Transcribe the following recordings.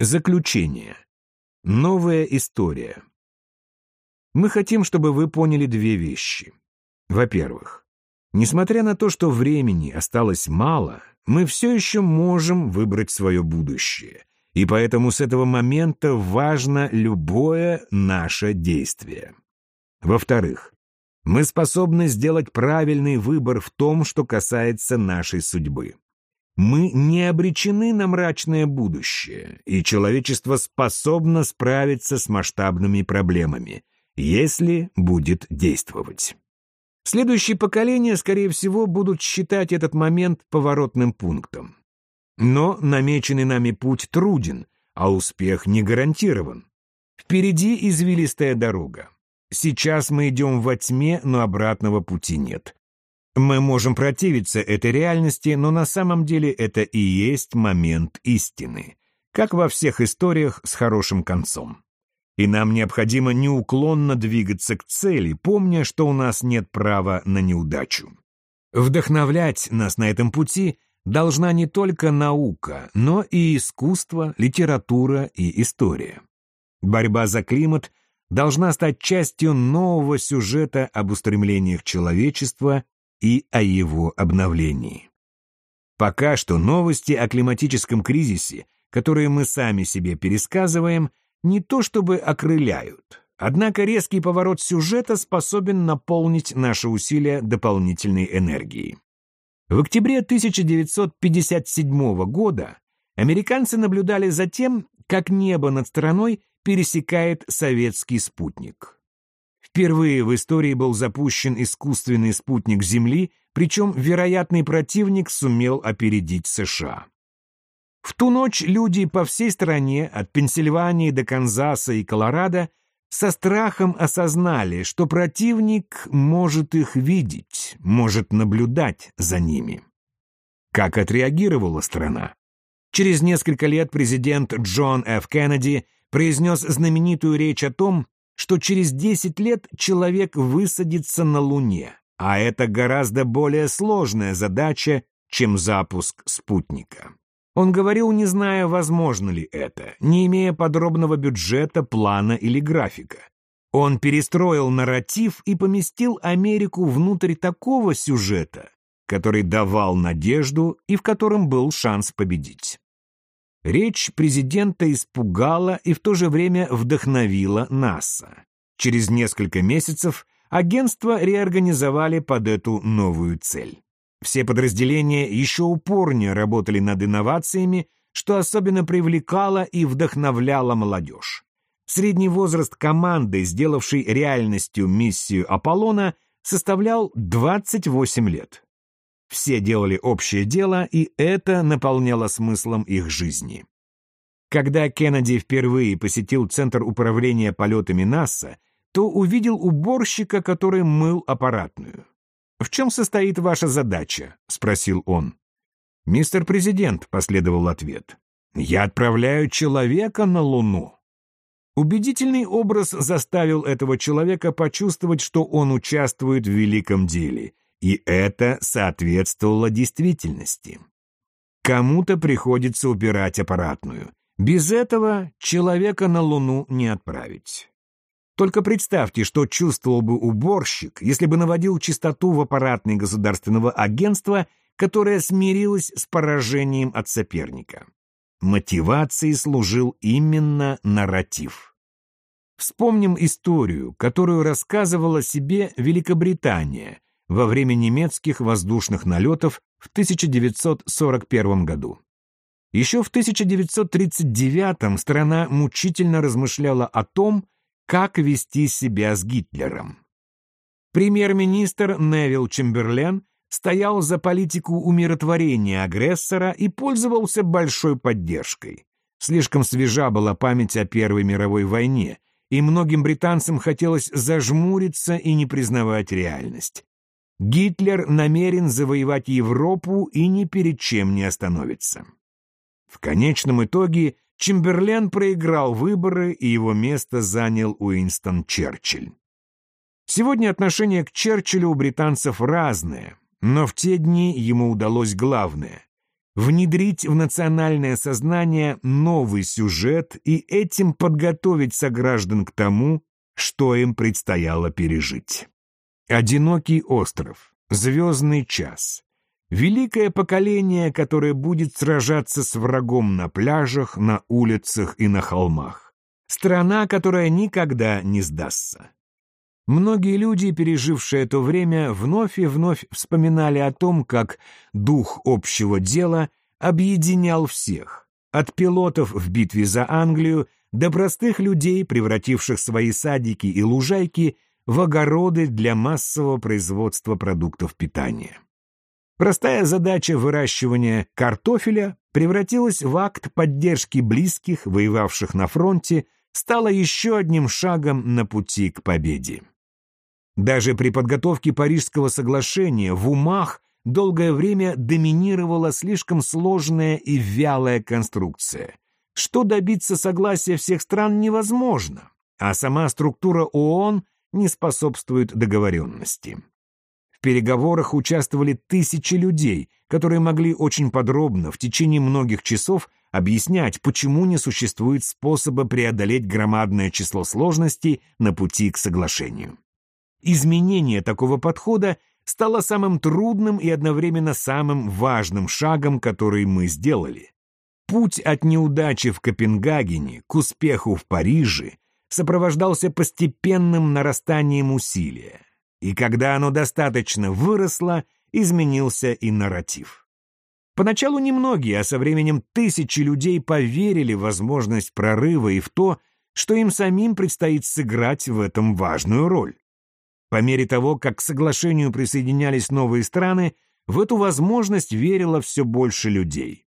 Заключение. Новая история. Мы хотим, чтобы вы поняли две вещи. Во-первых, несмотря на то, что времени осталось мало, мы все еще можем выбрать свое будущее, и поэтому с этого момента важно любое наше действие. Во-вторых, мы способны сделать правильный выбор в том, что касается нашей судьбы. Мы не обречены на мрачное будущее, и человечество способно справиться с масштабными проблемами, если будет действовать. Следующие поколения, скорее всего, будут считать этот момент поворотным пунктом. Но намеченный нами путь труден, а успех не гарантирован. Впереди извилистая дорога. Сейчас мы идем во тьме, но обратного пути нет. Мы можем противиться этой реальности, но на самом деле это и есть момент истины, как во всех историях с хорошим концом. И нам необходимо неуклонно двигаться к цели, помня, что у нас нет права на неудачу. Вдохновлять нас на этом пути должна не только наука, но и искусство, литература и история. Борьба за климат должна стать частью нового сюжета об устремлениях человечества и о его обновлении. Пока что новости о климатическом кризисе, которые мы сами себе пересказываем, не то чтобы окрыляют, однако резкий поворот сюжета способен наполнить наши усилия дополнительной энергией. В октябре 1957 года американцы наблюдали за тем, как небо над страной пересекает советский спутник. Впервые в истории был запущен искусственный спутник Земли, причем вероятный противник сумел опередить США. В ту ночь люди по всей стране, от Пенсильвании до Канзаса и Колорадо, со страхом осознали, что противник может их видеть, может наблюдать за ними. Как отреагировала страна? Через несколько лет президент Джон Ф. Кеннеди произнес знаменитую речь о том, что через 10 лет человек высадится на Луне, а это гораздо более сложная задача, чем запуск спутника. Он говорил, не зная, возможно ли это, не имея подробного бюджета, плана или графика. Он перестроил нарратив и поместил Америку внутрь такого сюжета, который давал надежду и в котором был шанс победить. Речь президента испугала и в то же время вдохновила НАСА. Через несколько месяцев агентство реорганизовали под эту новую цель. Все подразделения еще упорнее работали над инновациями, что особенно привлекало и вдохновляло молодежь. Средний возраст команды, сделавшей реальностью миссию Аполлона, составлял 28 лет. Все делали общее дело, и это наполняло смыслом их жизни. Когда Кеннеди впервые посетил Центр управления полетами НАСА, то увидел уборщика, который мыл аппаратную. «В чем состоит ваша задача?» — спросил он. «Мистер Президент», — последовал ответ, — «я отправляю человека на Луну». Убедительный образ заставил этого человека почувствовать, что он участвует в великом деле — и это соответствовало действительности. Кому-то приходится убирать аппаратную. Без этого человека на Луну не отправить. Только представьте, что чувствовал бы уборщик, если бы наводил чистоту в аппаратной государственного агентства, которое смирилось с поражением от соперника. Мотивацией служил именно нарратив. Вспомним историю, которую рассказывала себе Великобритания, во время немецких воздушных налетов в 1941 году. Еще в 1939 страна мучительно размышляла о том, как вести себя с Гитлером. Премьер-министр Невил Чемберлен стоял за политику умиротворения агрессора и пользовался большой поддержкой. Слишком свежа была память о Первой мировой войне, и многим британцам хотелось зажмуриться и не признавать реальность. Гитлер намерен завоевать Европу и ни перед чем не остановится. В конечном итоге Чемберлен проиграл выборы, и его место занял Уинстон Черчилль. Сегодня отношение к Черчиллю у британцев разное, но в те дни ему удалось главное внедрить в национальное сознание новый сюжет и этим подготовить сограждан к тому, что им предстояло пережить. Одинокий остров, звездный час, великое поколение, которое будет сражаться с врагом на пляжах, на улицах и на холмах, страна, которая никогда не сдастся. Многие люди, пережившие это время, вновь и вновь вспоминали о том, как дух общего дела объединял всех, от пилотов в битве за Англию до простых людей, превративших свои садики и лужайки в огороды для массового производства продуктов питания. Простая задача выращивания картофеля превратилась в акт поддержки близких, воевавших на фронте, стала еще одним шагом на пути к победе. Даже при подготовке Парижского соглашения в умах долгое время доминировала слишком сложная и вялая конструкция. Что добиться согласия всех стран невозможно, а сама структура ООН не способствует договоренности. В переговорах участвовали тысячи людей, которые могли очень подробно в течение многих часов объяснять, почему не существует способа преодолеть громадное число сложностей на пути к соглашению. Изменение такого подхода стало самым трудным и одновременно самым важным шагом, который мы сделали. Путь от неудачи в Копенгагене к успеху в Париже сопровождался постепенным нарастанием усилия, и когда оно достаточно выросло, изменился и нарратив. Поначалу немногие, а со временем тысячи людей поверили в возможность прорыва и в то, что им самим предстоит сыграть в этом важную роль. По мере того, как к соглашению присоединялись новые страны, в эту возможность верило все больше людей.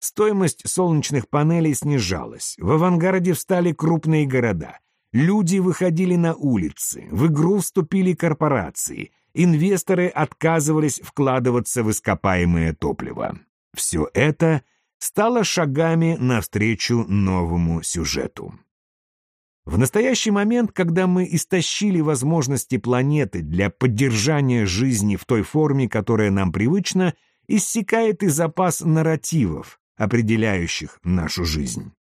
Стоимость солнечных панелей снижалась, в авангарде встали крупные города, люди выходили на улицы, в игру вступили корпорации, инвесторы отказывались вкладываться в ископаемое топливо. Все это стало шагами навстречу новому сюжету. В настоящий момент, когда мы истощили возможности планеты для поддержания жизни в той форме, которая нам привычна, иссякает и запас нарративов, определяющих нашу жизнь.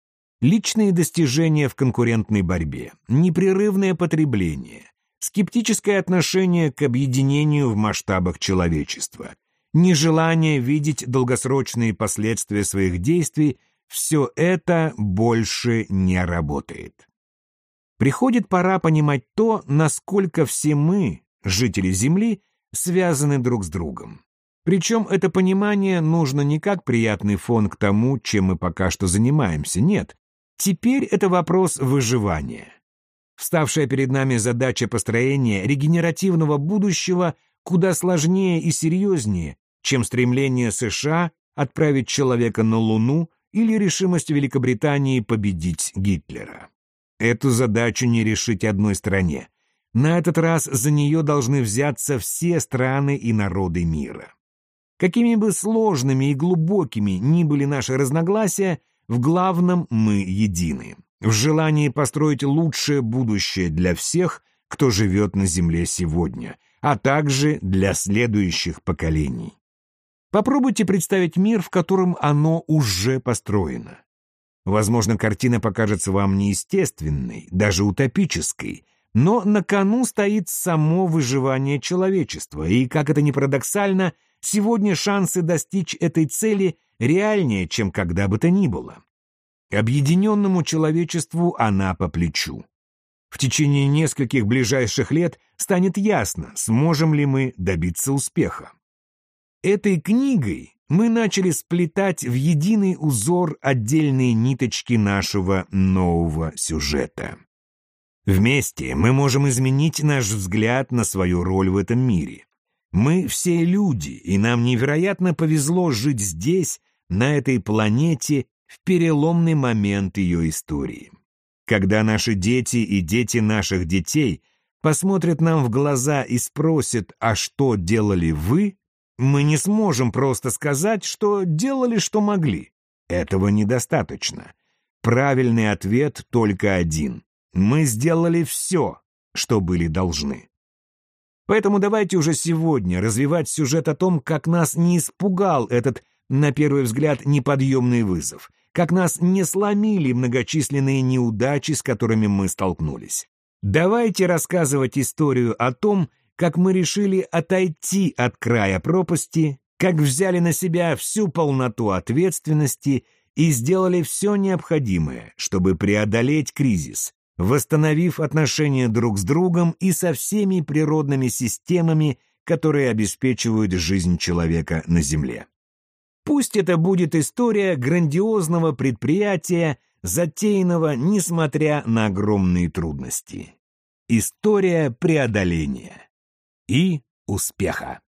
Личные достижения в конкурентной борьбе, непрерывное потребление, скептическое отношение к объединению в масштабах человечества, нежелание видеть долгосрочные последствия своих действий – все это больше не работает. Приходит пора понимать то, насколько все мы, жители Земли, связаны друг с другом. Причем это понимание нужно не как приятный фон к тому, чем мы пока что занимаемся, нет. Теперь это вопрос выживания. Вставшая перед нами задача построения регенеративного будущего куда сложнее и серьезнее, чем стремление США отправить человека на Луну или решимость Великобритании победить Гитлера. Эту задачу не решить одной стране. На этот раз за нее должны взяться все страны и народы мира. Какими бы сложными и глубокими ни были наши разногласия, в главном мы едины. В желании построить лучшее будущее для всех, кто живет на Земле сегодня, а также для следующих поколений. Попробуйте представить мир, в котором оно уже построено. Возможно, картина покажется вам неестественной, даже утопической, но на кону стоит само выживание человечества, и, как это ни парадоксально, сегодня шансы достичь этой цели реальнее, чем когда бы то ни было. Объединенному человечеству она по плечу. В течение нескольких ближайших лет станет ясно, сможем ли мы добиться успеха. Этой книгой мы начали сплетать в единый узор отдельные ниточки нашего нового сюжета. Вместе мы можем изменить наш взгляд на свою роль в этом мире. Мы все люди, и нам невероятно повезло жить здесь, на этой планете, в переломный момент ее истории. Когда наши дети и дети наших детей посмотрят нам в глаза и спросят, а что делали вы, мы не сможем просто сказать, что делали, что могли. Этого недостаточно. Правильный ответ только один. Мы сделали все, что были должны. Поэтому давайте уже сегодня развивать сюжет о том, как нас не испугал этот на первый взгляд, неподъемный вызов, как нас не сломили многочисленные неудачи, с которыми мы столкнулись. Давайте рассказывать историю о том, как мы решили отойти от края пропасти, как взяли на себя всю полноту ответственности и сделали все необходимое, чтобы преодолеть кризис, восстановив отношения друг с другом и со всеми природными системами, которые обеспечивают жизнь человека на Земле. Пусть это будет история грандиозного предприятия, затеянного несмотря на огромные трудности. История преодоления и успеха.